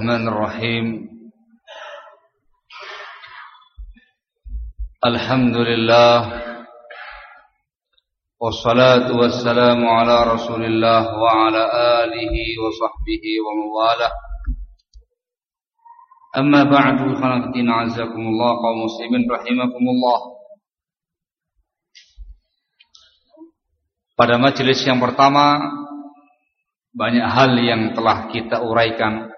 الرحمن الرحيم الحمد لله والصلاة والسلام على رسول الله وعلى آله وصحبه ومواله أما بعد خلقتين عزكم الله قوم مسلمين رحمكم الله Pada majelis yang pertama banyak hal yang telah kita uraikan.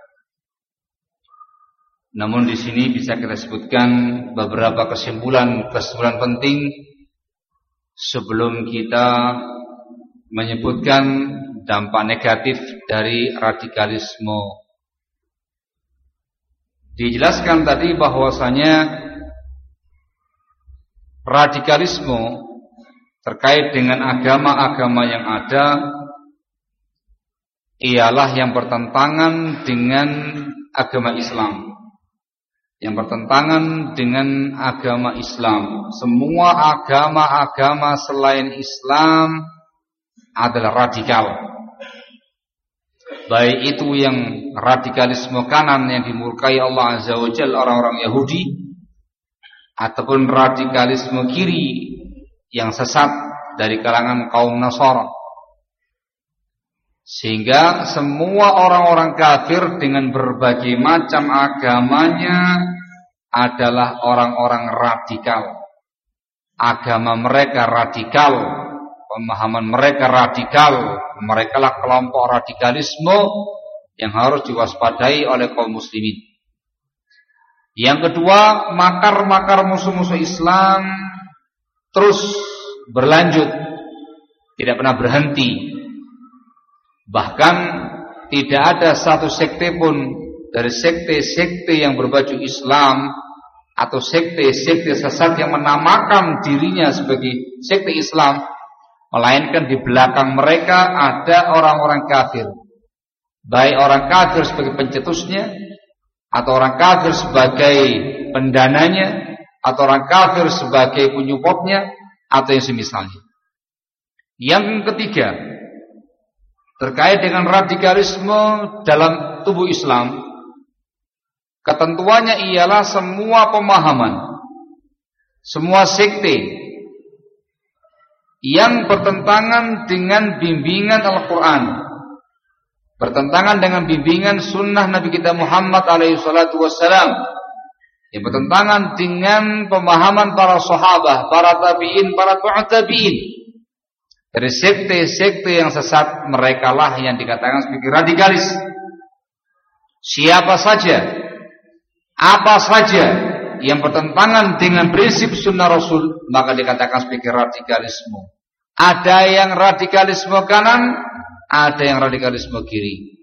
namun di sini bisa kita sebutkan beberapa kesimpulan-kesimpulan penting sebelum kita menyebutkan dampak negatif dari radikalisme. Dijelaskan tadi bahwasanya radikalisme terkait dengan agama-agama yang ada ialah yang bertentangan dengan agama Islam. Yang bertentangan dengan agama Islam. Semua agama-agama selain Islam adalah radikal. Baik itu yang radikalisme kanan yang dimurkai Allah Azza wa Jalla orang-orang Yahudi ataupun radikalisme kiri yang sesat dari kalangan kaum Nasara. Sehingga semua orang-orang kafir dengan berbagai macam agamanya adalah orang-orang radikal. Agama mereka radikal, pemahaman mereka radikal, mereka lah kelompok radikalisme yang harus diwaspadai oleh kaum muslimin. Yang kedua, makar-makar musuh-musuh Islam terus berlanjut, tidak pernah berhenti. Bahkan tidak ada satu sekte pun dari sekte-sekte yang berbaju Islam atau sekte-sekte sesat yang menamakan dirinya sebagai sekte Islam, melainkan di belakang mereka ada orang-orang kafir. Baik orang kafir sebagai pencetusnya atau orang kafir sebagai pendananya atau orang kafir sebagai penyupportnya atau yang semisalnya. Yang ketiga, terkait dengan radikalisme dalam tubuh Islam, ketentuannya ialah semua pemahaman, semua sekte yang bertentangan dengan bimbingan Al-Quran, bertentangan dengan bimbingan sunnah Nabi kita Muhammad alaihi salatu wassalam, yang bertentangan dengan pemahaman para sahabat, para tabi'in, para tabi'in. Dari sekte-sekte yang sesat mereka lah yang dikatakan sebagai radikalis. Siapa saja, apa saja yang bertentangan dengan prinsip sunnah Rasul maka dikatakan sebagai radikalisme. Ada yang radikalisme kanan, ada yang radikalisme kiri.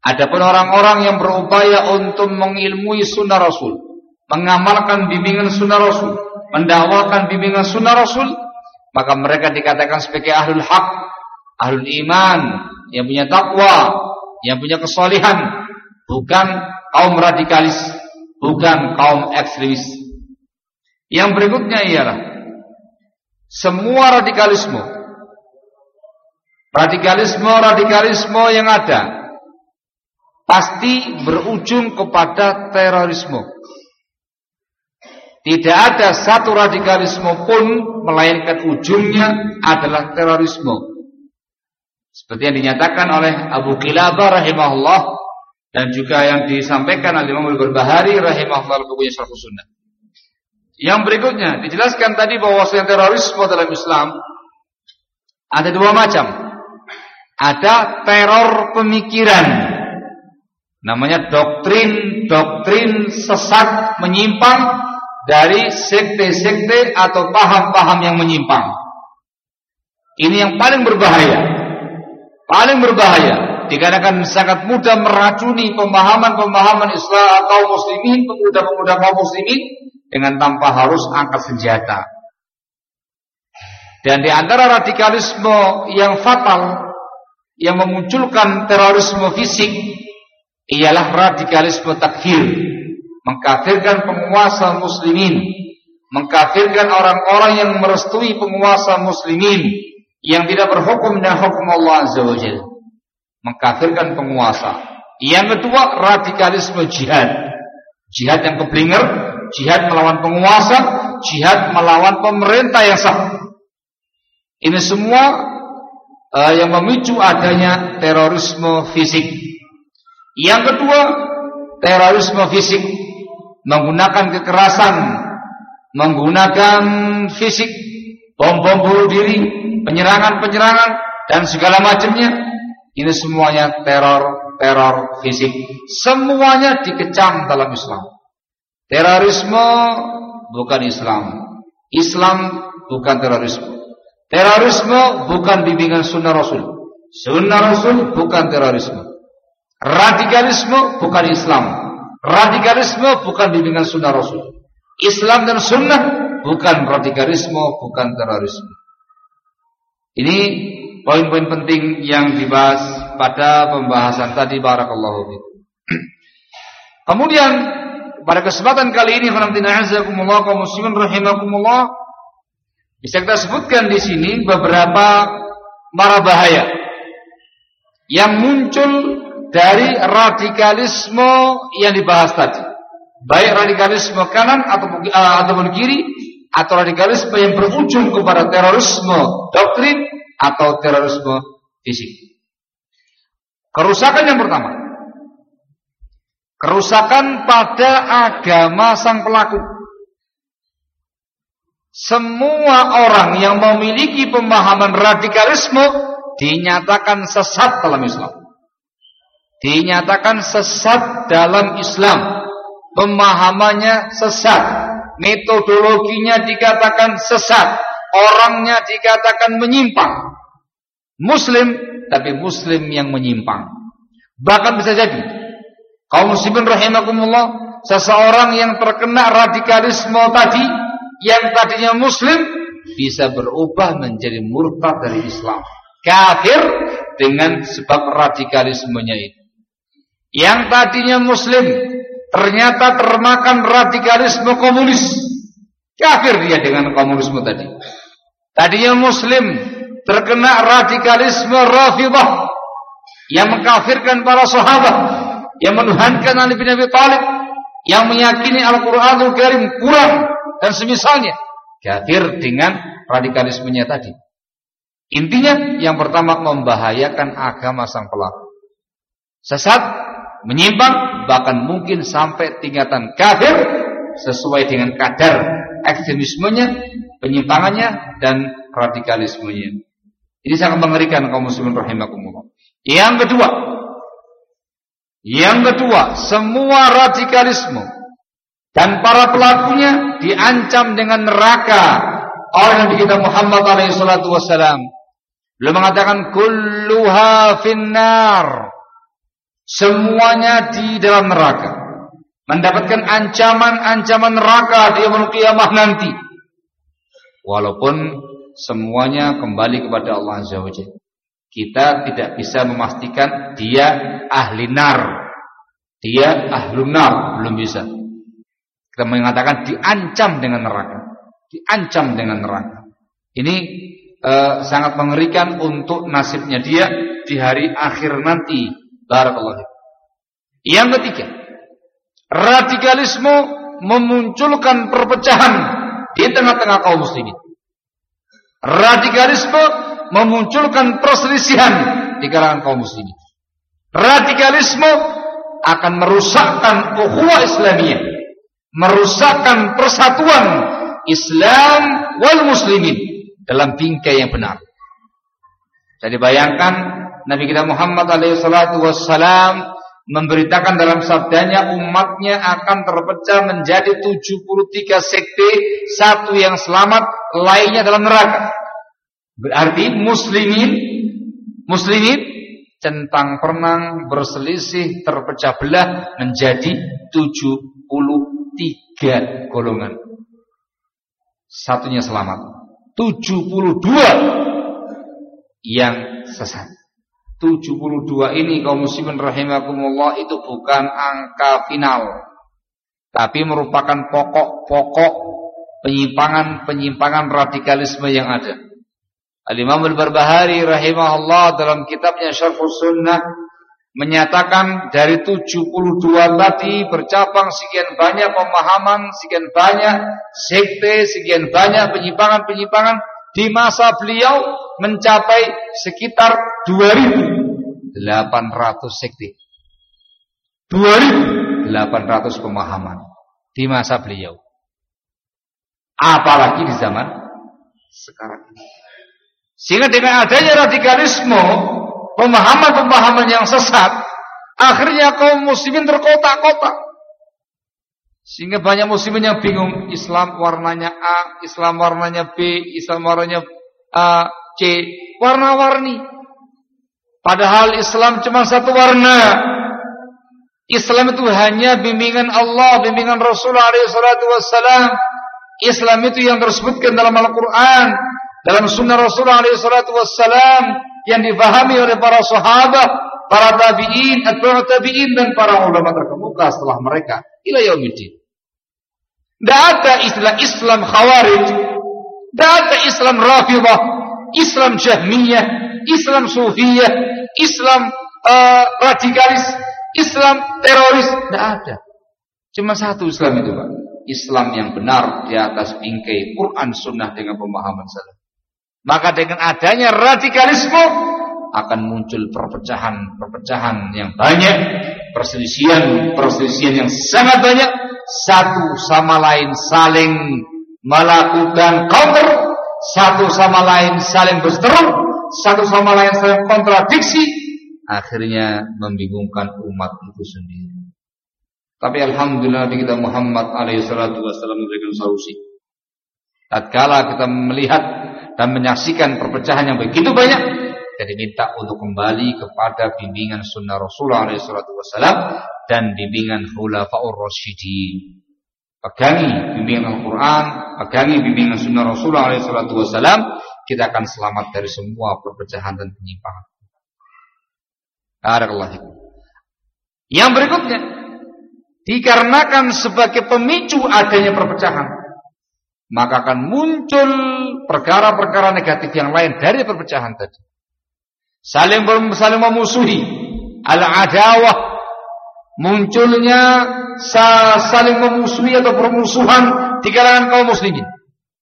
Adapun orang-orang yang berupaya untuk mengilmui sunnah Rasul, mengamalkan bimbingan sunnah Rasul, mendakwakan bimbingan sunnah Rasul, maka mereka dikatakan sebagai ahlul hak, ahlul iman, yang punya takwa, yang punya kesolihan, bukan kaum radikalis, bukan kaum ekstremis. Yang berikutnya ialah semua radikalisme, radikalisme-radikalisme yang ada pasti berujung kepada terorisme. Tidak ada satu radikalisme pun melainkan ujungnya adalah terorisme. Seperti yang dinyatakan oleh Abu Qilabah rahimahullah dan juga yang disampaikan oleh Imam Al-Barbahari rahimahullah bukunya Syarh Sunnah. Yang berikutnya dijelaskan tadi bahwa terorisme dalam Islam ada dua macam. Ada teror pemikiran. Namanya doktrin-doktrin sesat menyimpang dari sekte-sekte atau paham-paham yang menyimpang. Ini yang paling berbahaya. Paling berbahaya dikarenakan sangat mudah meracuni pemahaman-pemahaman Islam atau muslimin, pemuda-pemuda kaum muslimin dengan tanpa harus angkat senjata. Dan di antara radikalisme yang fatal yang memunculkan terorisme fisik ialah radikalisme takfir mengkafirkan penguasa muslimin, mengkafirkan orang-orang yang merestui penguasa muslimin yang tidak berhukum dengan hukum Allah Azza wa Jalla. Mengkafirkan penguasa Yang kedua, radikalisme jihad. Jihad yang keblinger, jihad melawan penguasa, jihad melawan pemerintah yang sah. Ini semua uh, yang memicu adanya terorisme fisik. Yang kedua, terorisme fisik menggunakan kekerasan, menggunakan fisik, bom-bom bunuh diri, penyerangan-penyerangan dan segala macamnya. Ini semuanya teror teror fisik. Semuanya dikecam dalam Islam. Terorisme bukan Islam. Islam bukan terorisme. Terorisme bukan bimbingan sunnah Rasul. Sunnah Rasul bukan terorisme. Radikalisme bukan Islam. Radikalisme bukan bimbingan sunnah Rasul. Islam dan sunnah bukan radikalisme, bukan terorisme. Ini poin-poin penting yang dibahas pada pembahasan tadi barakallahu fikum. Kemudian pada kesempatan kali ini khonamtina azakumullah kaum muslimin rahimakumullah bisa kita sebutkan di sini beberapa mara bahaya yang muncul dari radikalisme yang dibahas tadi. Baik radikalisme kanan ataupun, uh, ataupun kiri atau radikalisme yang berujung kepada terorisme doktrin atau terorisme fisik. Kerusakan yang pertama. Kerusakan pada agama sang pelaku. Semua orang yang memiliki pemahaman radikalisme dinyatakan sesat dalam Islam. Dinyatakan sesat dalam Islam. Pemahamannya sesat. Metodologinya dikatakan sesat. Orangnya dikatakan menyimpang. Muslim, tapi Muslim yang menyimpang. Bahkan bisa jadi. Kaum muslimin rahimakumullah. Seseorang yang terkena radikalisme tadi. Yang tadinya Muslim. Bisa berubah menjadi murtad dari Islam. Kafir dengan sebab radikalismenya itu. Yang tadinya Muslim. Ternyata termakan radikalisme komunis. Kafir dia dengan komunisme tadi. Tadinya Muslim terkena radikalisme Rafidah yang mengkafirkan para sahabat, yang menuhankan Ali bin Abi Thalib, yang meyakini Al-Qur'anul Karim kurang dan semisalnya. Kafir dengan radikalismenya tadi. Intinya yang pertama membahayakan agama sang pelaku. Sesat, menyimpang, bahkan mungkin sampai tingkatan kafir sesuai dengan kadar ekstremismenya, penyimpangannya dan radikalismenya. Ini sangat mengerikan kaum muslimin rahimakumullah. Yang kedua, yang kedua, semua radikalisme dan para pelakunya diancam dengan neraka oleh Nabi kita Muhammad alaihi salatu wasalam. Beliau mengatakan kulluha finnar. Semuanya di dalam neraka. Mendapatkan ancaman-ancaman neraka di yaumul kiamah nanti. Walaupun semuanya kembali kepada Allah Azza wa Kita tidak bisa memastikan dia ahli nar. Dia ahlu nar, belum bisa. Kita mengatakan diancam dengan neraka. Diancam dengan neraka. Ini eh, sangat mengerikan untuk nasibnya dia di hari akhir nanti. Barakallahu Yang ketiga, radikalisme memunculkan perpecahan di tengah-tengah kaum muslimin. Radikalisme memunculkan perselisihan di kalangan kaum muslimin. Radikalisme akan merusakkan ukhuwah Islamiyah, merusakkan persatuan Islam wal muslimin dalam bingkai yang benar. Jadi bayangkan Nabi kita Muhammad alaihi salatu wassalam memberitakan dalam sabdanya umatnya akan terpecah menjadi 73 sekte, satu yang selamat, lainnya dalam neraka. Berarti muslimin muslimin centang perenang berselisih terpecah belah menjadi 73 golongan. Satunya selamat. 72 yang sesat. 72 ini kaum muslimin rahimakumullah itu bukan angka final tapi merupakan pokok-pokok penyimpangan-penyimpangan radikalisme yang ada. Al-Imam Al-Barbahari rahimahullah dalam kitabnya Syarhus Sunnah menyatakan dari 72 tadi bercabang sekian banyak pemahaman, sekian banyak sekte, sekian banyak penyimpangan-penyimpangan di masa beliau mencapai sekitar 2800 sekte. 2800 pemahaman di masa beliau. Apalagi di zaman sekarang ini. Sehingga dengan adanya radikalisme pemahaman-pemahaman yang sesat, akhirnya kaum muslimin terkotak-kotak. Sehingga banyak muslimin yang bingung Islam warnanya A, Islam warnanya B, Islam warnanya A, C, warna-warni. Padahal Islam cuma satu warna. Islam itu hanya bimbingan Allah, bimbingan Rasulullah SAW. Islam itu yang tersebutkan dalam Al-Quran, dalam Sunnah Rasulullah SAW yang difahami oleh para sahabat, para tabi'in, atba'ut tabi'in dan para ulama terkemuka setelah mereka ila yaumil Tidak ada istilah Islam Khawarij, tidak ada Islam Rafidah, Islam Jahmiyah, Islam Sufiyah, Islam uh, radikalis, Islam teroris, tidak ada. Cuma satu Islam itu, Pak. Islam yang benar di atas bingkai Quran Sunnah dengan pemahaman salaf. Maka dengan adanya radikalisme akan muncul perpecahan-perpecahan yang banyak, perselisihan-perselisihan yang sangat banyak, satu sama lain saling melakukan counter, satu sama lain saling berseteru, satu sama lain saling kontradiksi, akhirnya membingungkan umat itu sendiri. Tapi alhamdulillah Nabi kita Muhammad alaihi salatu wasallam memberikan solusi. Tatkala kita melihat dan menyaksikan perpecahan yang begitu banyak dan diminta untuk kembali kepada bimbingan sunnah Rasulullah SAW dan bimbingan khulafaur rasyidin. Pegangi bimbingan Al-Quran, pegangi bimbingan sunnah Rasulullah SAW, kita akan selamat dari semua perpecahan dan penyimpangan. Yang berikutnya, dikarenakan sebagai pemicu adanya perpecahan, maka akan muncul perkara-perkara negatif yang lain dari perpecahan tadi. Saling saling memusuhi, al-adawah munculnya saling memusuhi atau permusuhan di kalangan kaum muslimin.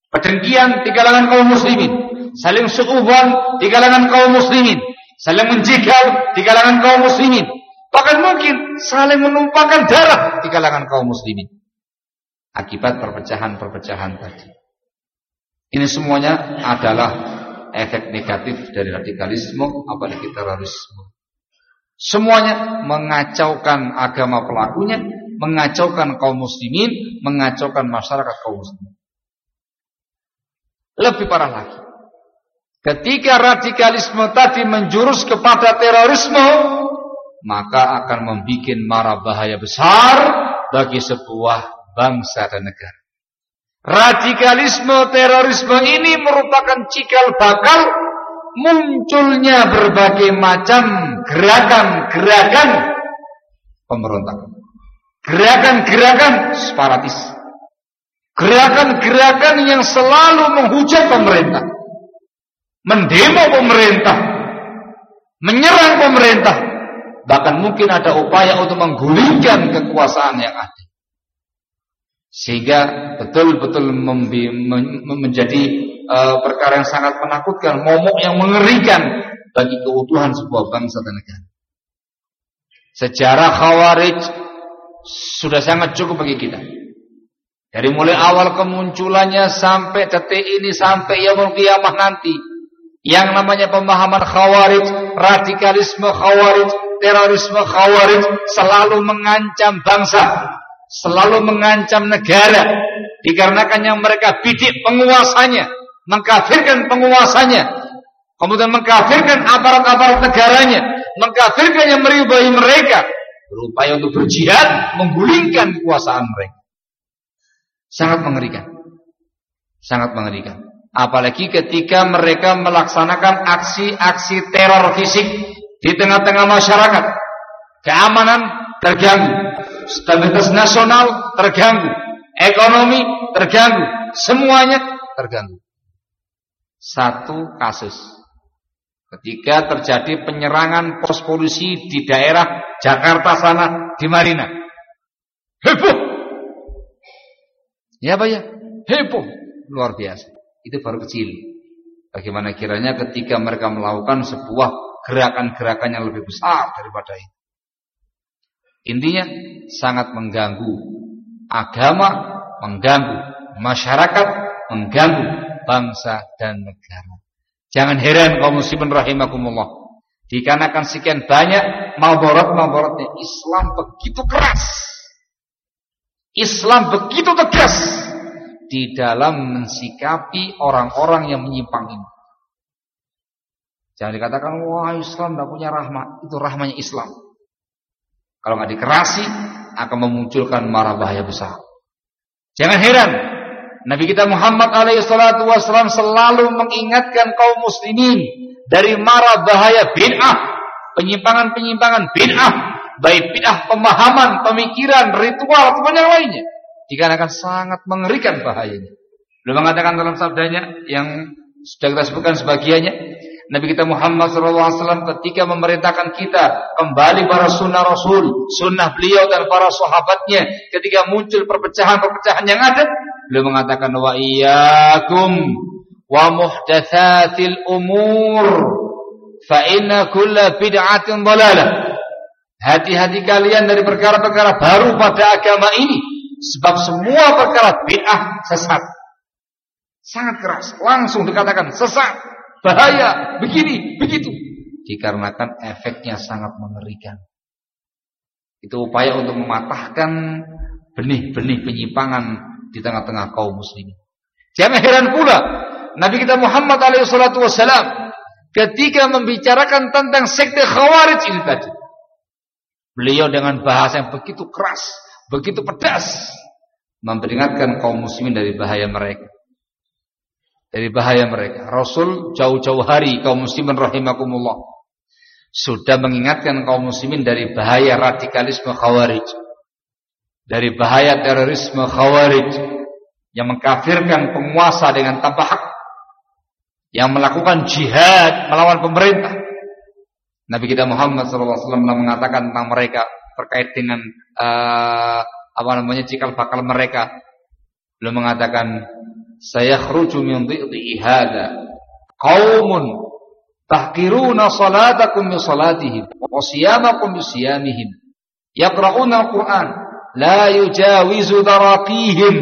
Perdengkian di kalangan kaum muslimin, saling suuban di kalangan kaum muslimin, saling menjegal di kalangan kaum muslimin. Bahkan mungkin saling menumpahkan darah di kalangan kaum muslimin akibat perpecahan-perpecahan tadi. Ini semuanya adalah efek negatif dari radikalisme apalagi terorisme. Semuanya mengacaukan agama pelakunya, mengacaukan kaum muslimin, mengacaukan masyarakat kaum muslimin. Lebih parah lagi. Ketika radikalisme tadi menjurus kepada terorisme, maka akan membuat mara bahaya besar bagi sebuah bangsa dan negara. Radikalisme terorisme ini merupakan cikal bakal munculnya berbagai macam gerakan-gerakan pemberontakan. Gerakan-gerakan separatis. Gerakan-gerakan yang selalu menghujat pemerintah. Mendemo pemerintah. Menyerang pemerintah. Bahkan mungkin ada upaya untuk menggulingkan kekuasaan yang ada sehingga betul-betul menjadi uh, perkara yang sangat menakutkan, momok yang mengerikan bagi keutuhan sebuah bangsa dan negara. Sejarah Khawarij sudah sangat cukup bagi kita. Dari mulai awal kemunculannya sampai detik ini sampai yaumul kiamah nanti. Yang namanya pemahaman Khawarij, radikalisme Khawarij, terorisme Khawarij selalu mengancam bangsa selalu mengancam negara dikarenakan yang mereka bidik penguasanya, mengkafirkan penguasanya, kemudian mengkafirkan aparat-aparat negaranya, mengkafirkan yang meribai mereka, berupaya untuk berjihad, menggulingkan kekuasaan mereka. Sangat mengerikan. Sangat mengerikan. Apalagi ketika mereka melaksanakan aksi-aksi teror fisik di tengah-tengah masyarakat. Keamanan terganggu stabilitas nasional terganggu, ekonomi terganggu, semuanya terganggu. Satu kasus ketika terjadi penyerangan pos polisi di daerah Jakarta sana di Marina. Heboh. Ya Pak ya, heboh luar biasa. Itu baru kecil. Bagaimana kiranya ketika mereka melakukan sebuah gerakan-gerakan yang lebih besar daripada itu. Intinya sangat mengganggu agama, mengganggu masyarakat, mengganggu bangsa dan negara. Jangan heran kaum muslimin rahimakumullah. Dikarenakan sekian banyak maborot-maborotnya Islam begitu keras. Islam begitu tegas di dalam mensikapi orang-orang yang menyimpang ini. Jangan dikatakan wah Islam tidak punya rahmat. Itu rahmatnya Islam. Kalau nggak dikerasi akan memunculkan marah bahaya besar. Jangan heran Nabi kita Muhammad alaihissalatu wassalam selalu mengingatkan kaum muslimin dari mara bahaya bid'ah, penyimpangan-penyimpangan bid'ah, baik bid'ah pemahaman, pemikiran, ritual atau yang lainnya. Dikarenakan sangat mengerikan bahayanya. Beliau mengatakan dalam sabdanya yang sudah kita sebutkan sebagiannya, Nabi kita Muhammad SAW ketika memerintahkan kita kembali para sunnah Rasul, sunnah beliau dan para sahabatnya ketika muncul perpecahan-perpecahan yang ada, Beliau mengatakan wa iyyakum wa muhdatsatil umur fa inna kulla bid'atin dhalalah. Hati-hati kalian dari perkara-perkara baru pada agama ini sebab semua perkara bid'ah sesat. Sangat keras, langsung dikatakan sesat, bahaya, begini, begitu. Dikarenakan efeknya sangat mengerikan. Itu upaya untuk mematahkan benih-benih penyimpangan di tengah-tengah kaum muslimin. Jangan heran pula Nabi kita Muhammad alaihissalatu wassalam ketika membicarakan tentang sekte khawarij ini tadi. Beliau dengan bahasa yang begitu keras, begitu pedas memperingatkan kaum muslimin dari bahaya mereka. Dari bahaya mereka. Rasul jauh-jauh hari kaum muslimin rahimakumullah sudah mengingatkan kaum muslimin dari bahaya radikalisme khawarij dari bahaya terorisme khawarij yang mengkafirkan penguasa dengan tanpa hak. Yang melakukan jihad melawan pemerintah. Nabi kita Muhammad SAW mengatakan tentang mereka terkait dengan uh, apa namanya cikal bakal mereka. Belum mengatakan saya khruju min dhi'i hada qaumun tahqiruna salatakum bi salatihim wa siyamakum bi siyamihim. Yaqra'una al-Qur'an la yujawizu daraqihim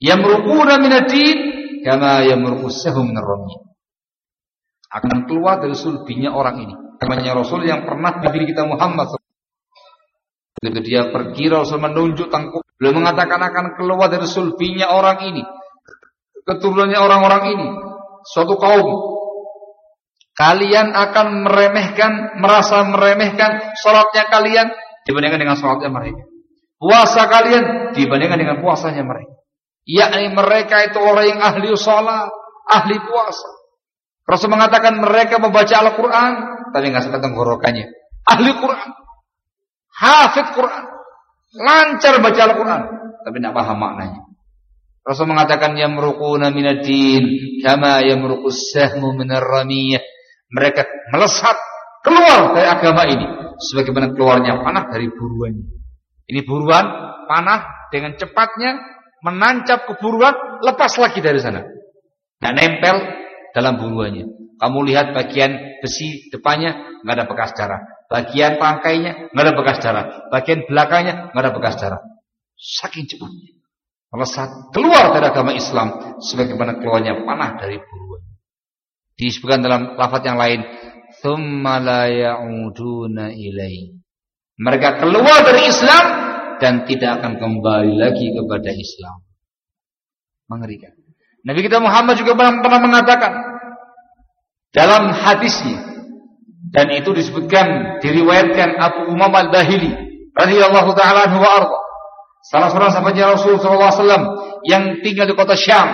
yamruquna min ad-din kama yamruqu sahum min ar-ramy akan keluar dari sulbinya orang ini. Namanya Rasul yang pernah Nabi kita Muhammad Ketika dia pergi Rasul menunjuk tangkup. Beliau mengatakan akan keluar dari sulbinya orang ini. Keturunannya orang-orang ini. Suatu kaum. Kalian akan meremehkan Merasa meremehkan Salatnya kalian Dibandingkan dengan salatnya mereka puasa kalian dibandingkan dengan puasanya mereka. Yakni mereka itu orang yang ahli sholat, ahli puasa. Rasul mengatakan mereka membaca Al-Quran, tapi nggak sampai tenggorokannya. Ahli Quran, hafid Quran, lancar baca Al-Quran, tapi tidak paham maknanya. Rasul mengatakan yang yamruquna minad-din kama yamruqus sahmu ramiyah. Mereka melesat keluar dari agama ini sebagaimana keluarnya panah dari buruannya. Ini buruan panah dengan cepatnya menancap ke buruan, lepas lagi dari sana. Nah, nempel dalam buruannya. Kamu lihat bagian besi depannya nggak ada bekas darah, bagian tangkainya nggak ada bekas darah, bagian belakangnya nggak ada bekas darah. Saking cepatnya. Melesat keluar dari agama Islam sebagaimana keluarnya panah dari buruan. Disebutkan dalam lafaz yang lain, "Tsumma la ya'uduna ilaihi." Mereka keluar dari Islam dan tidak akan kembali lagi kepada Islam. Mengerikan. Nabi kita Muhammad juga pernah mengatakan dalam hadisnya dan itu disebutkan diriwayatkan Abu Umam Al-Bahili radhiyallahu taala anhu wa. Salah seorang sahabatnya Rasul sallallahu alaihi wasallam yang tinggal di kota Syam,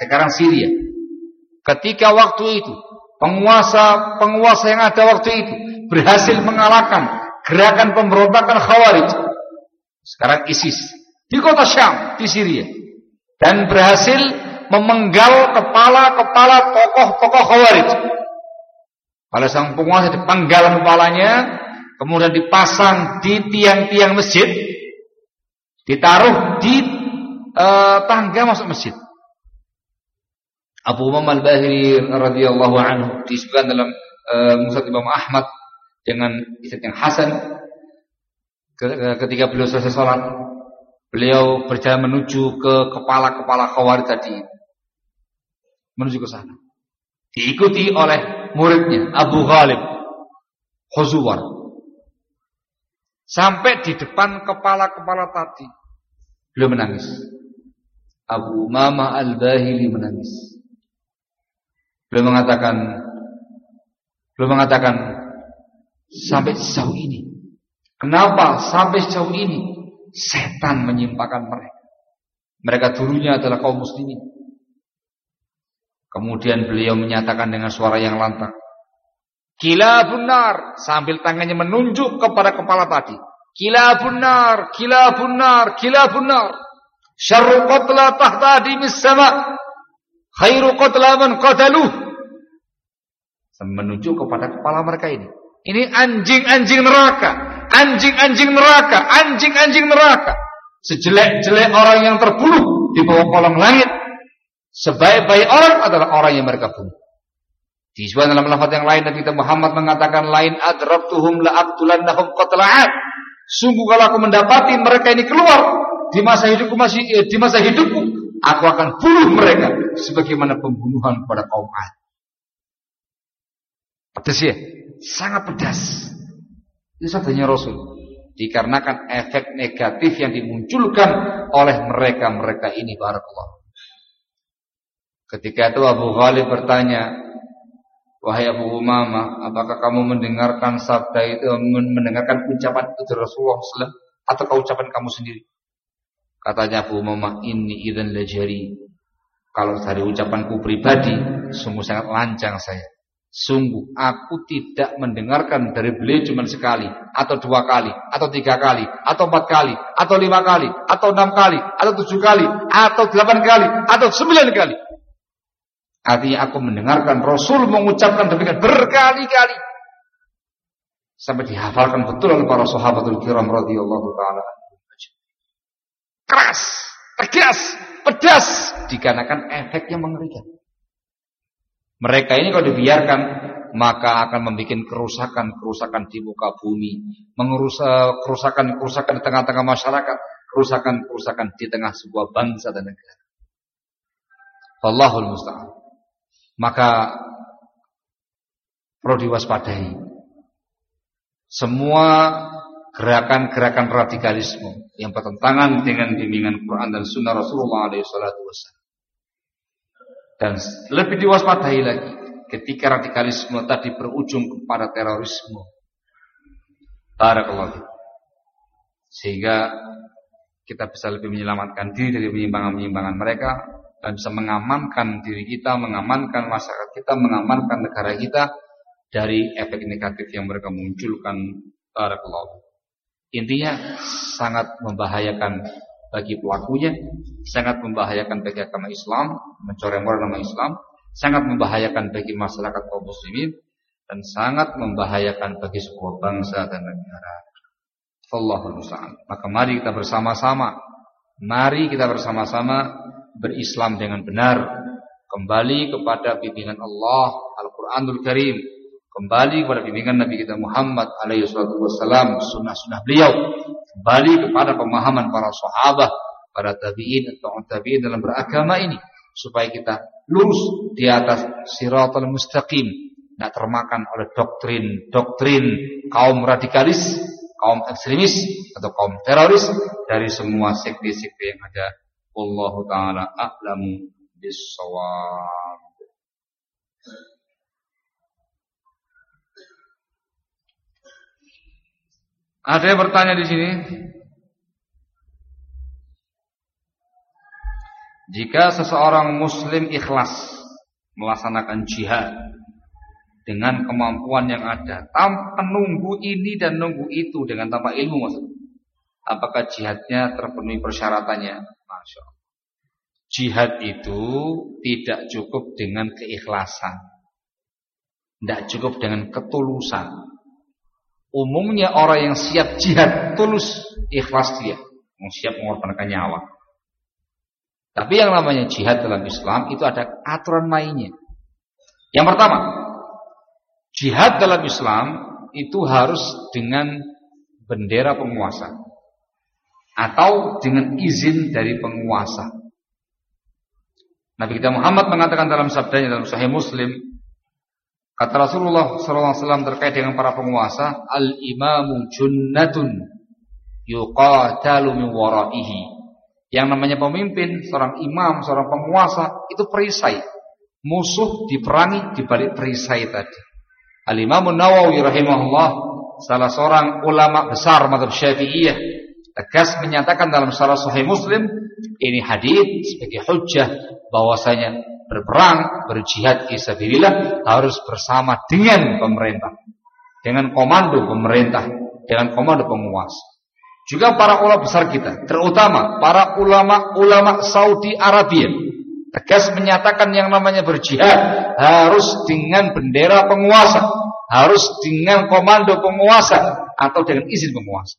sekarang Syria. Ketika waktu itu penguasa-penguasa yang ada waktu itu berhasil mengalahkan gerakan pemberontakan Khawarij. Sekarang ISIS di kota Syam di Syria dan berhasil memenggal kepala-kepala tokoh-tokoh Khawarij. Pada sang penguasa dipenggal kepalanya, kemudian dipasang di tiang-tiang masjid, ditaruh di uh, tangga masuk masjid. Abu Umam al-Bahiri radhiyallahu anhu disebutkan dalam uh, Musnad Imam Ahmad dengan isnad yang hasan. Ketika beliau selesai sholat beliau berjalan menuju ke kepala-kepala khawarij tadi. Menuju ke sana. Diikuti oleh muridnya Abu Ghalib Khuzuwar sampai di depan kepala-kepala tadi beliau menangis. Abu Mama Al-Bahili menangis. Beliau mengatakan beliau mengatakan sampai sejauh ini kenapa sampai sejauh ini setan menyimpangkan mereka mereka dulunya adalah kaum muslimin Kemudian beliau menyatakan dengan suara yang lantang. Kila benar sambil tangannya menunjuk kepada kepala tadi. Kila benar, kila benar, kila benar. Syarru qatla tahta adimis sama. Khairu qatla man qataluh. Menunjuk kepada kepala mereka ini. Ini anjing-anjing neraka. Anjing-anjing neraka. Anjing-anjing neraka. Sejelek-jelek orang yang terbunuh di bawah kolong langit Sebaik-baik orang adalah orang yang mereka bunuh. Disebut dalam lafaz yang lain Nabi Muhammad mengatakan lain adrabtuhum la aqtulannahum qatla'at. Sungguh kalau aku mendapati mereka ini keluar di masa hidupku masih eh, di masa hidupku, aku akan bunuh mereka sebagaimana pembunuhan kepada kaum Ad. Pedas ya? Sangat pedas. Itu sabdanya Rasul. Dikarenakan efek negatif yang dimunculkan oleh mereka-mereka ini barakallahu Ketika itu Abu Ghalib bertanya, Wahai Abu Umama, apakah kamu mendengarkan sabda itu, mendengarkan ucapan itu Rasulullah SAW, atau ucapan kamu sendiri? Katanya Abu Umama, ini idan lajari. Kalau dari ucapanku pribadi, sungguh sangat lancang saya. Sungguh aku tidak mendengarkan dari beliau cuma sekali, atau dua kali, atau tiga kali, atau empat kali, atau lima kali, atau enam kali, atau tujuh kali, atau delapan kali, atau sembilan kali. Artinya aku mendengarkan Rasul mengucapkan demikian berkali-kali. Sampai dihafalkan betul oleh para sahabatul kiram radhiyallahu taala. Keras, tegas, pedas dikarenakan efek yang mengerikan. Mereka ini kalau dibiarkan maka akan membuat kerusakan-kerusakan di muka bumi, kerusakan-kerusakan di tengah-tengah masyarakat, kerusakan-kerusakan di tengah sebuah bangsa dan negara. Allahul musta'an maka perlu diwaspadai. Semua gerakan-gerakan radikalisme yang bertentangan dengan bimbingan Quran dan Sunnah Rasulullah SAW. Dan lebih diwaspadai lagi ketika radikalisme tadi berujung kepada terorisme. Barakallahu Sehingga kita bisa lebih menyelamatkan diri dari penyimpangan-penyimpangan mereka dan bisa mengamankan diri kita, mengamankan masyarakat kita, mengamankan negara kita dari efek negatif yang mereka munculkan. Barakallahu. Intinya sangat membahayakan bagi pelakunya, sangat membahayakan bagi agama Islam, mencoreng nama Islam, sangat membahayakan bagi masyarakat kaum muslimin dan sangat membahayakan bagi sebuah bangsa dan negara. Allahul musta'an. Maka mari kita bersama-sama, mari kita bersama-sama berislam dengan benar, kembali kepada bimbingan Allah Al-Qur'anul Karim, kembali kepada bimbingan Nabi kita Muhammad alaihi wasallam, sunnah-sunnah beliau, kembali kepada pemahaman para sahabat, para tabi'in atau tabi'in dalam beragama ini supaya kita lurus di atas siratal mustaqim, tidak termakan oleh doktrin-doktrin kaum radikalis, kaum ekstremis atau kaum teroris dari semua sekte-sekte yang ada. Wallahu taala a'lamu bissawab. Ada yang bertanya di sini? Jika seseorang muslim ikhlas melaksanakan jihad dengan kemampuan yang ada, tanpa nunggu ini dan nunggu itu dengan tanpa ilmu maksudnya. Apakah jihadnya terpenuhi persyaratannya? Masya Allah. Jihad itu tidak cukup dengan keikhlasan. Tidak cukup dengan ketulusan. Umumnya orang yang siap jihad tulus ikhlas dia, siap mengorbankan nyawa. Tapi yang namanya jihad dalam Islam itu ada aturan mainnya. Yang pertama, jihad dalam Islam itu harus dengan bendera penguasa atau dengan izin dari penguasa. Nabi kita Muhammad mengatakan dalam sabdanya dalam Sahih Muslim Kata Rasulullah SAW terkait dengan para penguasa, al-imamu junnatun yuqatalu min waraihi. Yang namanya pemimpin, seorang imam, seorang penguasa itu perisai. Musuh diperangi di balik perisai tadi. Al-Imam Nawawi rahimahullah salah seorang ulama besar madhab Syafi'iyah tegas menyatakan dalam salah sahih Muslim ini hadis sebagai hujjah bahwasanya berperang, berjihad kisabilillah harus bersama dengan pemerintah. Dengan komando pemerintah, dengan komando penguasa. Juga para ulama besar kita, terutama para ulama-ulama Saudi Arabia tegas menyatakan yang namanya berjihad harus dengan bendera penguasa, harus dengan komando penguasa atau dengan izin penguasa.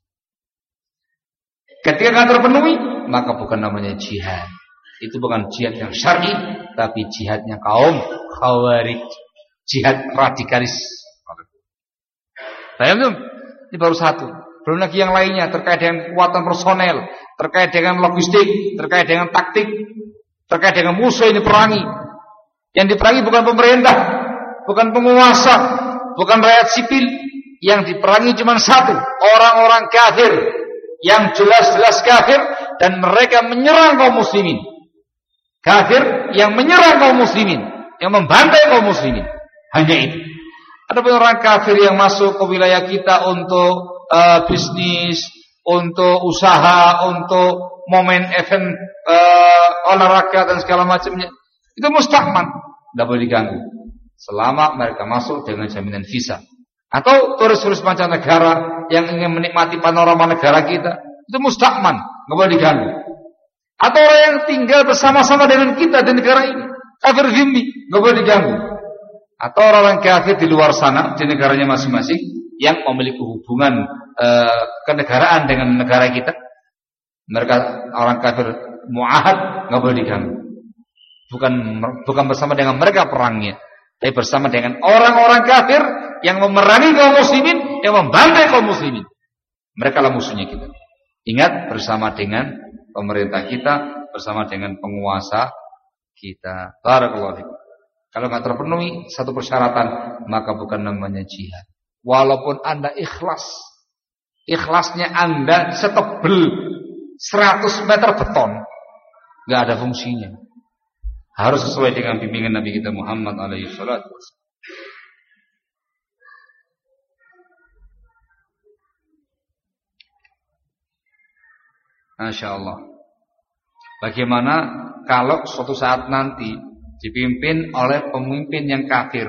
Ketika akan terpenuhi, maka bukan namanya jihad. Itu bukan jihad yang syar'i, tapi jihadnya kaum khawarij, jihad radikalis. Paham belum? Ini baru satu. Belum lagi yang lainnya terkait dengan kekuatan personel, terkait dengan logistik, terkait dengan taktik, terkait dengan musuh ini perangi. Yang diperangi bukan pemerintah, bukan penguasa, bukan rakyat sipil. Yang diperangi cuma satu, orang-orang kafir yang jelas-jelas kafir dan mereka menyerang kaum muslimin kafir yang menyerang kaum muslimin, yang membantai kaum muslimin. Hanya itu. Ada orang kafir yang masuk ke wilayah kita untuk uh, bisnis, untuk usaha, untuk momen event uh, olahraga dan segala macamnya. Itu mustahman, tidak boleh diganggu. Selama mereka masuk dengan jaminan visa. Atau turis-turis mancanegara yang ingin menikmati panorama negara kita, itu mustahman, nggak boleh diganggu. Atau orang yang tinggal bersama-sama dengan kita di negara ini. Kafir zimmi, nggak boleh diganggu. Atau orang kafir di luar sana, di negaranya masing-masing, yang memiliki hubungan e, kenegaraan dengan negara kita. Mereka orang kafir muahad, nggak boleh diganggu. Bukan bukan bersama dengan mereka perangnya, tapi bersama dengan orang-orang kafir yang memerangi kaum muslimin, yang membantai kaum muslimin. Mereka lah musuhnya kita. Ingat bersama dengan pemerintah kita bersama dengan penguasa kita. Barakallahu Kalau nggak terpenuhi satu persyaratan, maka bukan namanya jihad. Walaupun Anda ikhlas, ikhlasnya Anda setebel 100 meter beton, nggak ada fungsinya. Harus sesuai dengan bimbingan Nabi kita Muhammad alaihi salatu Masya Allah. Bagaimana kalau suatu saat nanti dipimpin oleh pemimpin yang kafir?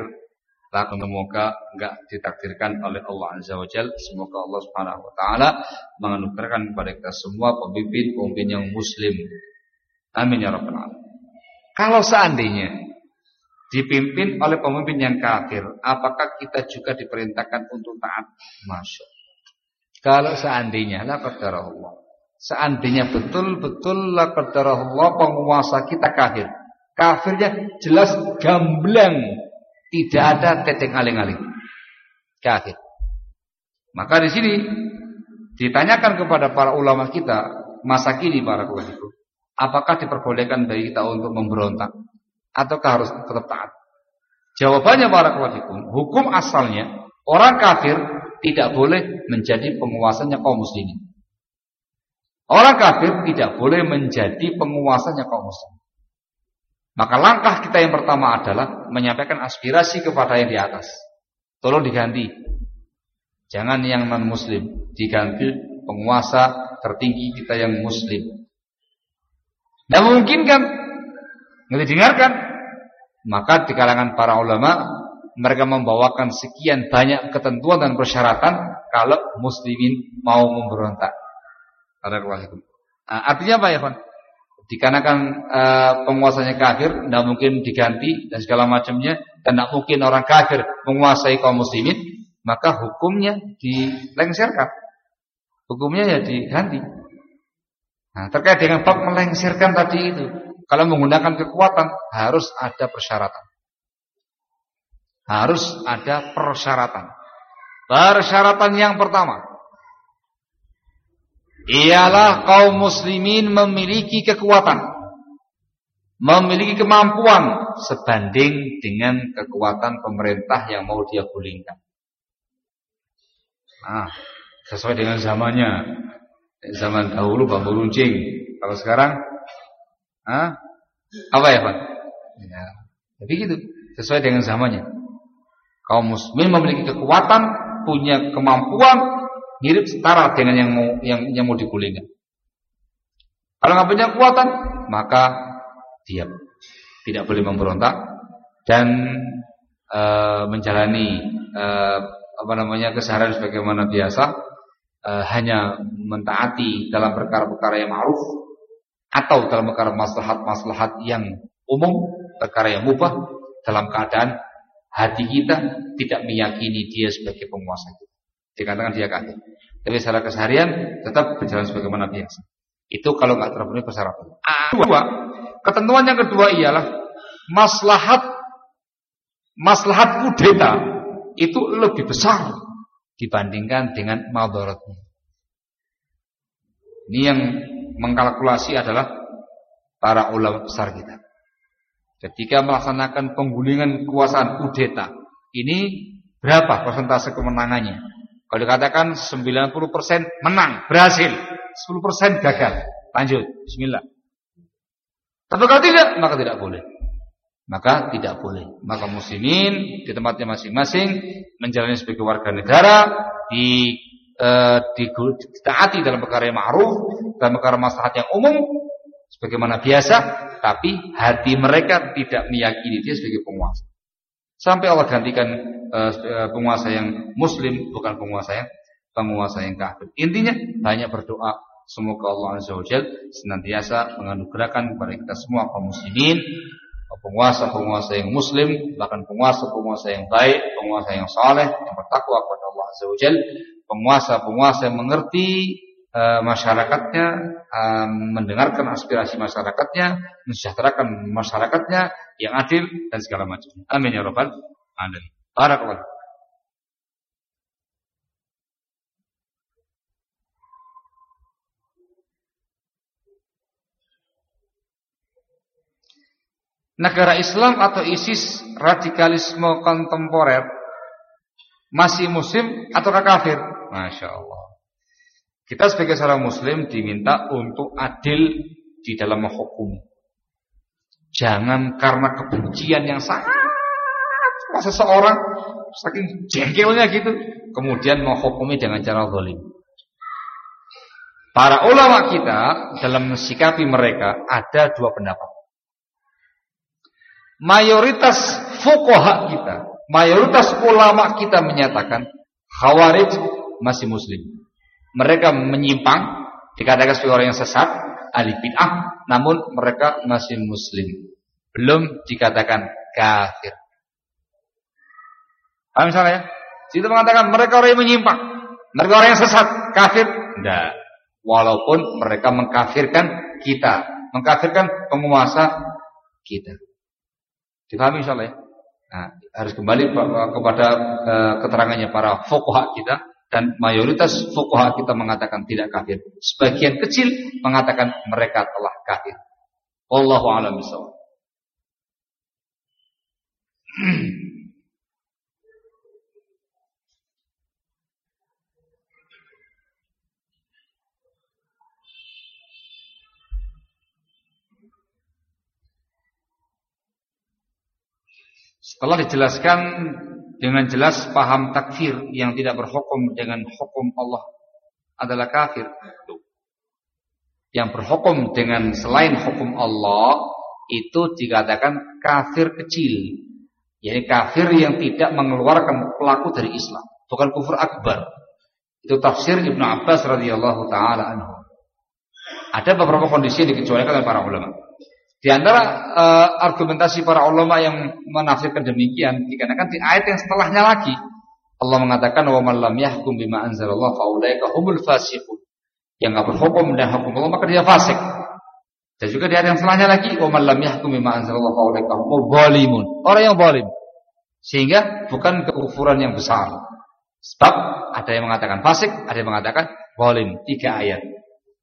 Lalu semoga enggak ditakdirkan oleh Allah Azza wa Jal. Semoga Allah Subhanahu wa taala menganugerahkan kepada kita semua pemimpin-pemimpin yang muslim. Amin ya rabbal alamin. Kalau seandainya dipimpin oleh pemimpin yang kafir, apakah kita juga diperintahkan untuk taat? Masya Kalau seandainya la Allah Seandainya betul-betul la Allah penguasa kita kafir. Kafirnya jelas gamblang. Tidak ada teteng aling-aling. Kafir. Maka di sini ditanyakan kepada para ulama kita masa kini para ulama apakah diperbolehkan bagi kita untuk memberontak ataukah harus tetap taat? Jawabannya para ulama hukum asalnya orang kafir tidak boleh menjadi penguasanya kaum muslimin. Orang kafir tidak boleh menjadi penguasanya kaum muslim. Maka langkah kita yang pertama adalah menyampaikan aspirasi kepada yang di atas. Tolong diganti. Jangan yang non muslim, diganti penguasa tertinggi kita yang muslim. Nah mungkin kan nggak didengarkan. Maka di kalangan para ulama mereka membawakan sekian banyak ketentuan dan persyaratan kalau muslimin mau memberontak. Nah, artinya apa ya, Pak? dikarenakan uh, penguasanya kafir, tidak mungkin diganti dan segala macamnya, dan tidak mungkin orang kafir menguasai kaum muslimin, maka hukumnya dilengserkan. Hukumnya ya diganti. Nah, terkait dengan bab melengsirkan tadi itu, kalau menggunakan kekuatan harus ada persyaratan. Harus ada persyaratan. Persyaratan yang pertama ialah kaum muslimin memiliki kekuatan, memiliki kemampuan sebanding dengan kekuatan pemerintah yang mau dia gulingkan. Nah, sesuai dengan zamannya. Zaman dahulu bambu runcing. Kalau sekarang ah, apa ya, Pak? Ya, jadi gitu, sesuai dengan zamannya. Kaum muslimin memiliki kekuatan, punya kemampuan mirip setara dengan yang mau yang, yang mau digulingkan. Kalau nggak punya kekuatan, maka diam, tidak boleh memberontak dan e, menjalani e, apa namanya keseharian sebagaimana biasa, e, hanya mentaati dalam perkara-perkara yang ma'ruf atau dalam perkara maslahat-maslahat yang umum, perkara yang mubah dalam keadaan hati kita tidak meyakini dia sebagai penguasa kita. Dikatakan dia kafir. Tapi secara keseharian tetap berjalan sebagaimana biasa. Itu kalau nggak terpenuhi persyaratan. Kedua, ketentuan yang kedua ialah maslahat maslahat kudeta itu lebih besar dibandingkan dengan madaratnya. Ini yang mengkalkulasi adalah para ulama besar kita. Ketika melaksanakan penggulingan kekuasaan kudeta, ini berapa persentase kemenangannya? Kalau dikatakan 90% menang, berhasil, 10% gagal. Lanjut, bismillah. Tapi kalau tidak, maka tidak boleh. Maka tidak boleh. Maka muslimin di tempatnya masing-masing menjalani sebagai warga negara di eh, ditaati dalam perkara yang ma'ruf, dalam perkara maslahat yang umum sebagaimana biasa, tapi hati mereka tidak meyakini dia sebagai penguasa. Sampai Allah gantikan uh, penguasa yang muslim bukan penguasa yang penguasa yang kafir. Intinya banyak berdoa semoga Allah Azza wa senantiasa menganugerahkan kepada kita semua kaum muslimin penguasa-penguasa yang muslim, bahkan penguasa-penguasa yang baik, penguasa yang saleh, yang bertakwa kepada Allah Azza wa penguasa-penguasa yang mengerti uh, masyarakatnya, uh, mendengarkan aspirasi masyarakatnya, mensejahterakan masyarakatnya yang adil dan segala macam. Amin ya rabbal alamin. Barakallahu. Negara Islam atau ISIS radikalisme kontemporer masih muslim atau kafir? Masya Allah. Kita sebagai seorang muslim diminta untuk adil di dalam menghukum. Jangan karena kebencian yang sangat masa seorang saking jengkelnya gitu kemudian menghukumi dengan cara zalim. Para ulama kita dalam mensikapi mereka ada dua pendapat. Mayoritas fuqaha kita, mayoritas ulama kita menyatakan Khawarij masih muslim mereka menyimpang dikatakan sebagai orang yang sesat ahli bid'ah namun mereka masih muslim. Belum dikatakan kafir. Paham misalnya ya? Situ mengatakan mereka orang yang menyimpang. Mereka orang yang sesat kafir. Enggak. Walaupun mereka mengkafirkan kita. Mengkafirkan penguasa kita. Dipahami misalnya ya? Nah, harus kembali kepada uh, keterangannya para fokoh kita dan mayoritas fuqaha kita mengatakan tidak kafir. Sebagian kecil mengatakan mereka telah kafir. Wallahu a'lam bishawab. Setelah dijelaskan dengan jelas paham takfir yang tidak berhukum dengan hukum Allah adalah kafir. Yang berhukum dengan selain hukum Allah itu dikatakan kafir kecil. Yaitu kafir yang tidak mengeluarkan pelaku dari Islam, bukan kufur akbar. Itu tafsir Ibnu Abbas radhiyallahu taala anhu. Ada beberapa kondisi yang dikecualikan oleh para ulama. Di antara uh, argumentasi para ulama yang menafsirkan demikian dikarenakan di ayat yang setelahnya lagi Allah mengatakan wa man lam yahkum bima anzalallah faulaika humul fasiqun. Yang enggak berhukum dan hukum Allah maka dia fasik. Dan juga di ayat yang setelahnya lagi wa man lam yahkum bima anzalallah faulaika humul zalimun. Orang yang zalim. Sehingga bukan kekufuran yang besar. Sebab ada yang mengatakan fasik, ada yang mengatakan zalim. Tiga ayat.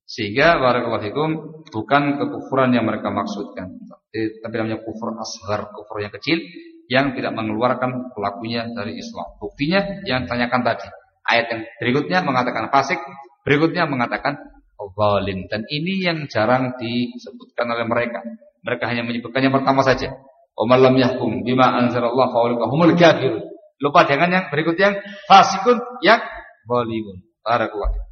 Sehingga barakallahu fikum bukan kekufuran yang mereka maksudkan. Tapi namanya kufur asghar, kufur yang kecil yang tidak mengeluarkan pelakunya dari Islam. Buktinya yang tanyakan tadi. Ayat yang berikutnya mengatakan fasik, berikutnya mengatakan zalim dan ini yang jarang disebutkan oleh mereka. Mereka hanya menyebutkan yang pertama saja. Umar lam yahkum bima anzalallah fa humul. Lupa dengan yang berikut yang fasikun yang zalimun. Barakallahu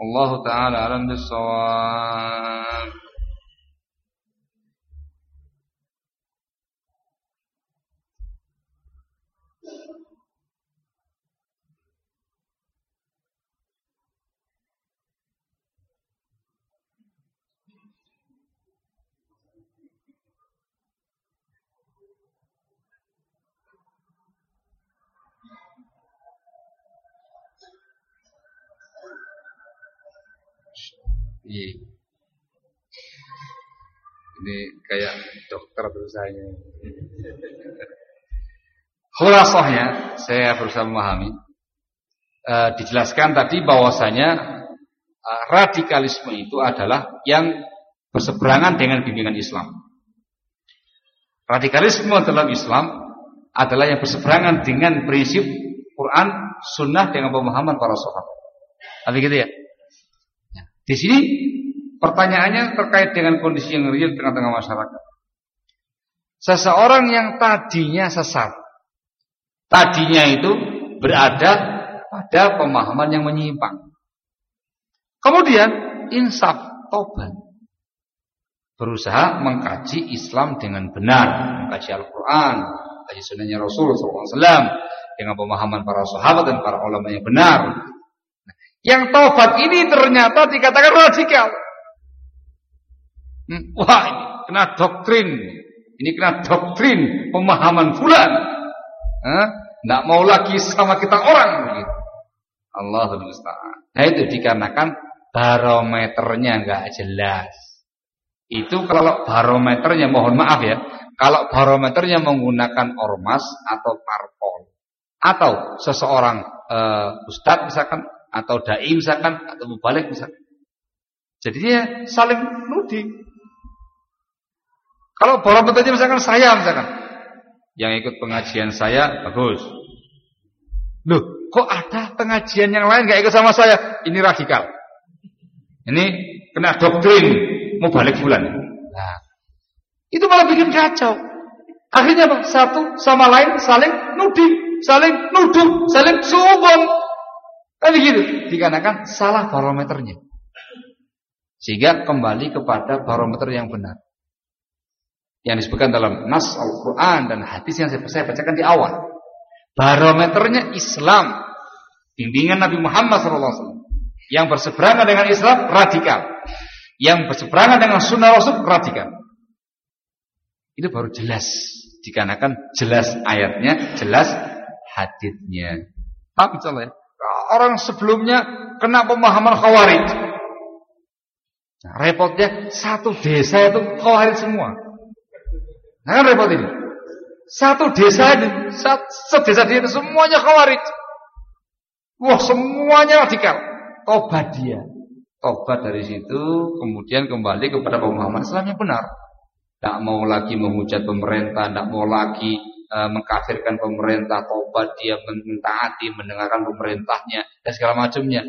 Allah taala alam bisawab. Iya. Ini kayak dokter berusaha Khulasahnya saya berusaha memahami e, dijelaskan tadi bahwasanya e, radikalisme itu adalah yang berseberangan dengan bimbingan Islam. Radikalisme dalam Islam adalah yang berseberangan dengan prinsip Quran, Sunnah dengan pemahaman para sahabat. Tapi gitu ya. Di sini pertanyaannya terkait dengan kondisi yang real tengah-tengah masyarakat. Seseorang yang tadinya sesat, tadinya itu berada pada pemahaman yang menyimpang. Kemudian insaf, tobat. Berusaha mengkaji Islam dengan benar, mengkaji Al-Quran, mengkaji sunnahnya Rasulullah SAW, dengan pemahaman para sahabat dan para ulama yang benar. Yang taubat ini ternyata dikatakan radikal. Hmm, wah, ini kena doktrin. Ini kena doktrin pemahaman fulan. Tidak mau lagi sama kita orang. Begitu. Allah musta'an. Nah itu dikarenakan barometernya nggak jelas. Itu kalau barometernya mohon maaf ya, kalau barometernya menggunakan ormas atau parpol atau seseorang uh, ustadz misalkan atau dai misalkan atau mubalik misalkan. Jadi dia saling nuding. Kalau bola misalkan saya misalkan yang ikut pengajian saya bagus. Loh, kok ada pengajian yang lain gak ikut sama saya? Ini radikal. Ini kena doktrin mau balik bulan. Nah, itu malah bikin kacau. Akhirnya apa? Satu sama lain saling nuding, saling nuduh, saling suubon. Kan begitu, dikarenakan salah barometernya. Sehingga kembali kepada barometer yang benar. Yang disebutkan dalam Nas Al-Quran dan hadis yang saya bacakan di awal. Barometernya Islam. Bimbingan Nabi Muhammad SAW. Yang berseberangan dengan Islam, radikal. Yang berseberangan dengan sunnah Rasul, radikal. Itu baru jelas. Dikarenakan jelas ayatnya, jelas hadisnya. Paham ya? Orang sebelumnya kena pemahaman khawarij. Nah, repotnya satu desa itu khawarij semua. Nah kan repot ini. Satu desa ini, desa dia itu semuanya khawarij. Wah semuanya radikal. Tobat dia. Tobat dari situ, kemudian kembali kepada pemahaman Islam yang benar. Tidak mau lagi menghujat pemerintah, tidak mau lagi uh, mengkafirkan pemerintah, tobat dia mentaati, mendengarkan pemerintahnya dan segala macamnya.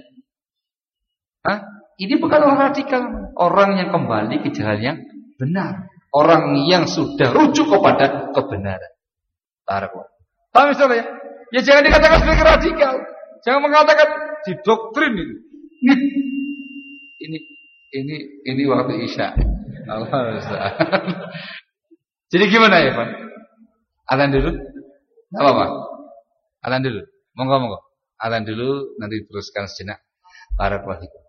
Hah? Ini bukan orang radikal, orang yang kembali ke jalan yang benar, orang yang sudah rujuk kepada kebenaran. Taruh. Paham? Ya? ya jangan dikatakan sebagai radikal, jangan mengatakan di doktrin ini. Ini ini ini waktu isya. Allah Jadi gimana ya Pak? Adan dulu? Enggak apa-apa. Adan dulu. Monggo monggo. Adan dulu nanti teruskan sejenak. para fikum.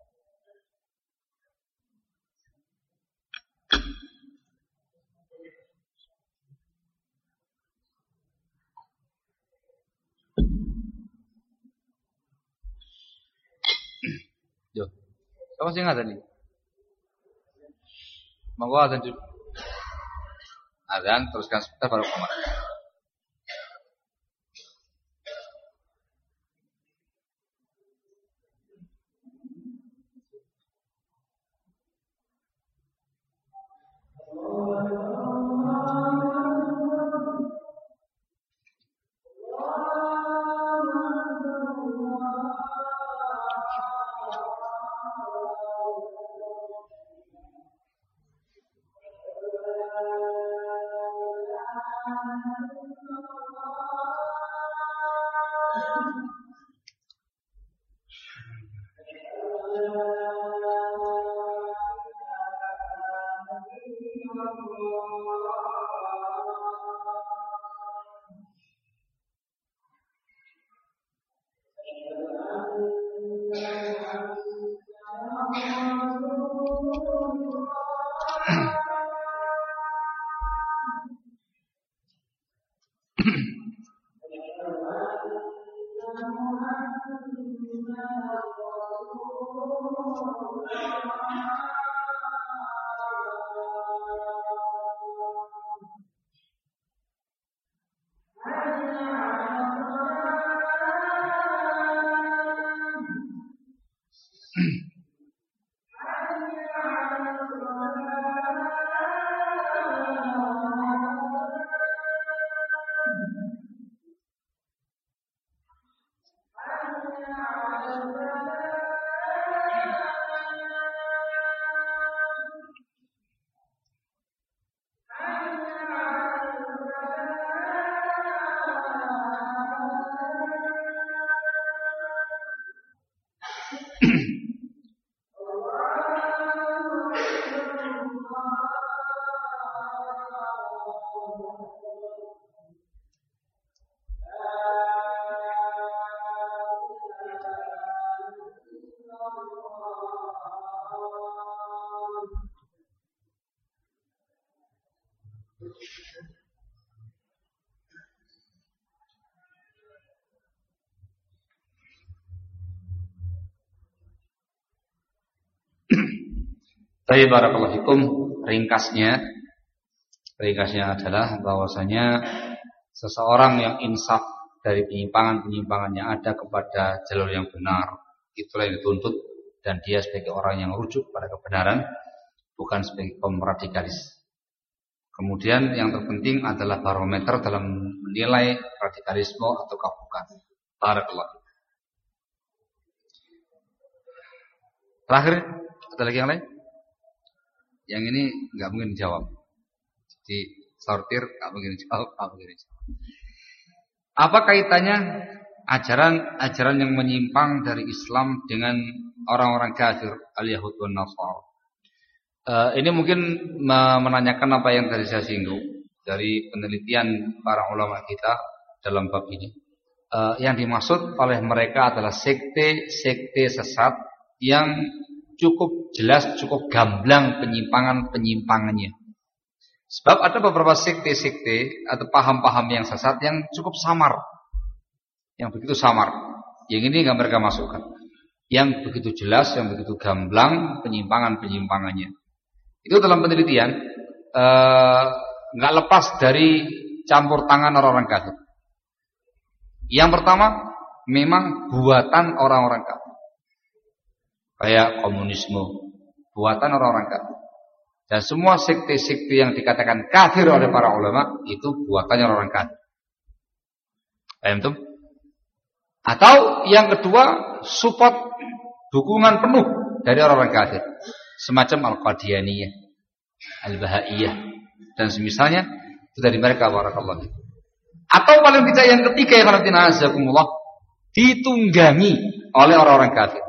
Yo. kamu sih ada ini? Monggo adan dulu. Adan teruskan sebentar para kemarin. Allah Tapi barakallahu fikum ringkasnya ringkasnya adalah bahwasanya seseorang yang insaf dari penyimpangan-penyimpangan yang ada kepada jalur yang benar itulah yang dituntut dan dia sebagai orang yang rujuk pada kebenaran bukan sebagai kaum radikalis. Kemudian yang terpenting adalah barometer dalam menilai radikalisme atau bukan. Barakallahu. Terakhir, ada lagi yang lain? Yang ini nggak mungkin dijawab. Jadi sortir nggak mungkin dijawab, nggak mungkin dijawab. Apa kaitannya ajaran-ajaran yang menyimpang dari Islam dengan orang-orang kafir al-Yahud dan Nasr? Uh, ini mungkin menanyakan apa yang tadi saya singgung dari penelitian para ulama kita dalam bab ini. Uh, yang dimaksud oleh mereka adalah sekte-sekte sesat yang cukup jelas, cukup gamblang penyimpangan-penyimpangannya. Sebab ada beberapa sekte-sekte atau paham-paham yang sesat yang cukup samar. Yang begitu samar. Yang ini nggak mereka masukkan. Yang begitu jelas, yang begitu gamblang penyimpangan-penyimpangannya. Itu dalam penelitian eh, nggak lepas dari campur tangan orang-orang kafir. Yang pertama, memang buatan orang-orang kafir kayak komunisme buatan orang-orang kafir. Dan semua sekte-sekte yang dikatakan kafir oleh para ulama itu buatannya orang kafir. Paham tuh? Atau yang kedua support dukungan penuh dari orang-orang kafir. Semacam Al-Qadianiyah, Al-Bahaiyah dan semisalnya itu dari mereka barakallahu Atau paling tidak yang ketiga yang azakumullah ditunggangi oleh orang-orang kafir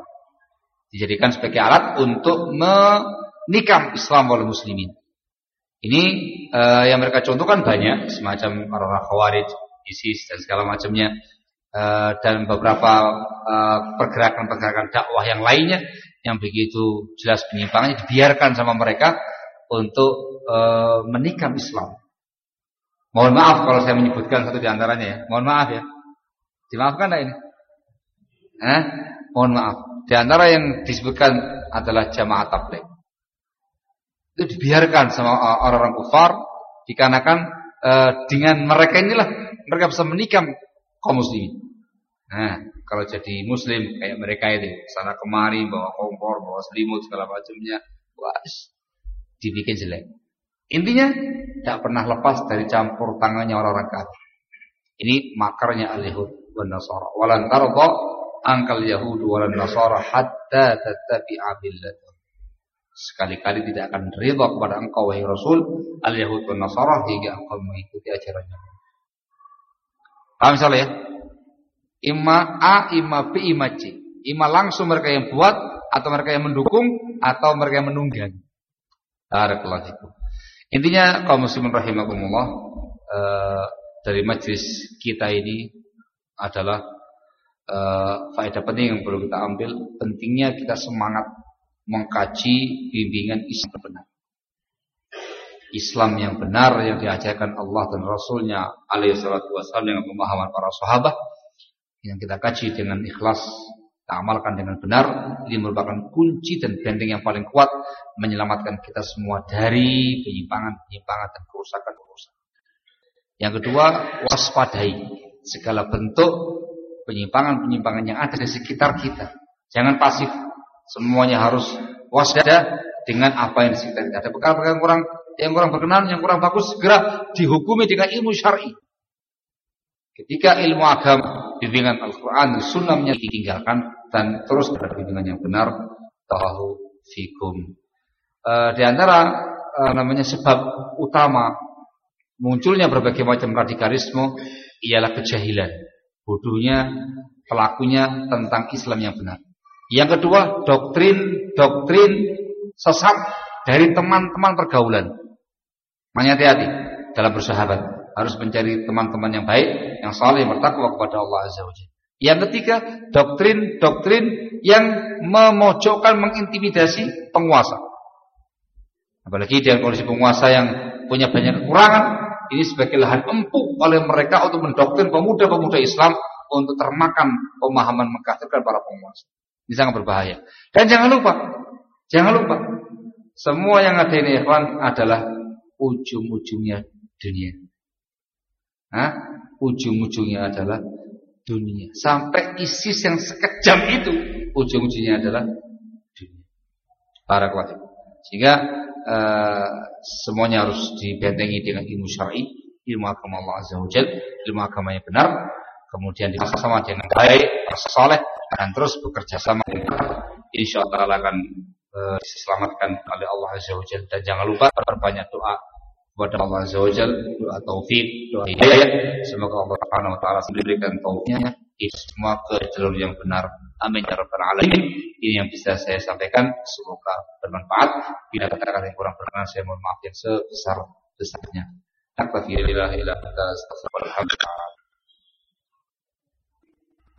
dijadikan sebagai alat untuk menikam Islam oleh muslimin. Ini uh, yang mereka contohkan banyak semacam orang Khawarij, ISIS dan segala macamnya uh, dan beberapa eh, pergerakan-pergerakan uh, dakwah yang lainnya yang begitu jelas penyimpangannya dibiarkan sama mereka untuk uh, menikam Islam. Mohon maaf kalau saya menyebutkan satu di antaranya ya. Mohon maaf ya. Dimaafkan enggak ini? Hah? Mohon maaf. Di antara yang disebutkan adalah jamaah tabligh. Itu dibiarkan sama orang-orang kufar dikarenakan uh, dengan mereka inilah mereka bisa menikam kaum muslimin. Nah, kalau jadi muslim kayak mereka itu sana kemari bawa kompor, bawa selimut segala macamnya, wah dibikin jelek. Intinya tidak pernah lepas dari campur tangannya orang-orang kafir. Ini makarnya al-Yahud wan Nasara. Walan angkal Yahud walan Nasara hatta tattabi'a billatahum. Sekali-kali tidak akan ridha kepada engkau wahai Rasul al-Yahud wan Nasara hingga engkau mengikuti ajarannya. Paham salah ya? Ima A, ima B, ima C. Ima langsung mereka yang buat atau mereka yang mendukung atau mereka yang menunggangi. Barakallahu Intinya kaum muslimin rahimakumullah uh, dari majlis kita ini adalah uh, faedah penting yang perlu kita ambil. Pentingnya kita semangat mengkaji bimbingan Islam benar. Islam yang benar yang diajarkan Allah dan Rasulnya alaihi salatu dengan pemahaman para sahabat yang kita kaji dengan ikhlas kita amalkan dengan benar ini merupakan kunci dan benteng yang paling kuat menyelamatkan kita semua dari penyimpangan-penyimpangan dan kerusakan-kerusakan yang kedua, waspadai segala bentuk penyimpangan-penyimpangan yang ada di sekitar kita. Jangan pasif. Semuanya harus waspada dengan apa yang di sekitar kita. Ada perkara-perkara yang kurang yang kurang berkenan, yang kurang bagus segera dihukumi dengan ilmu syar'i. Ketika ilmu agama bimbingan Al-Qur'an sunnahnya ditinggalkan dan terus berbimbingan yang benar, tahu fikum. E, di antara e, namanya sebab utama munculnya berbagai macam radikalisme ialah kejahilan. Bodohnya pelakunya tentang Islam yang benar. Yang kedua, doktrin-doktrin sesat dari teman-teman pergaulan. Makanya hati-hati dalam bersahabat. Harus mencari teman-teman yang baik, yang saleh, bertakwa kepada Allah Azza wa Yang ketiga, doktrin-doktrin yang memojokkan, mengintimidasi penguasa. Apalagi dengan kondisi penguasa yang punya banyak kekurangan, ini sebagai lahan empuk oleh mereka untuk mendoktrin pemuda-pemuda Islam untuk termakan pemahaman mengkafirkan para penguasa. Ini sangat berbahaya. Dan jangan lupa, jangan lupa, semua yang ada ini ikhwan adalah ujung-ujungnya dunia. Hah? Ujung-ujungnya adalah dunia. Sampai ISIS yang sekejam itu, ujung-ujungnya adalah dunia. Para kuat. Sehingga uh, semuanya harus dibentengi dengan ilmu syar'i, ilmu agama Allah Azza wa Jalla, ilmu agama yang benar, kemudian sama dengan baik, saleh dan terus bekerja sama dengan insya akan uh, diselamatkan oleh Allah Azza wa Jalla dan jangan lupa berbanyak doa kepada Allah Azza wa Jalla, doa taufik, doa hidayah. Semoga Allah Subhanahu wa taala memberikan taufiknya semua ke yang benar. Amin ya rabbal. Ini yang bisa saya sampaikan. Semoga bermanfaat. Bila kata-kata yang kurang berkenan saya mohon maaf yang sebesar besarnya. Astaghfirullah ila anta astaghfirullah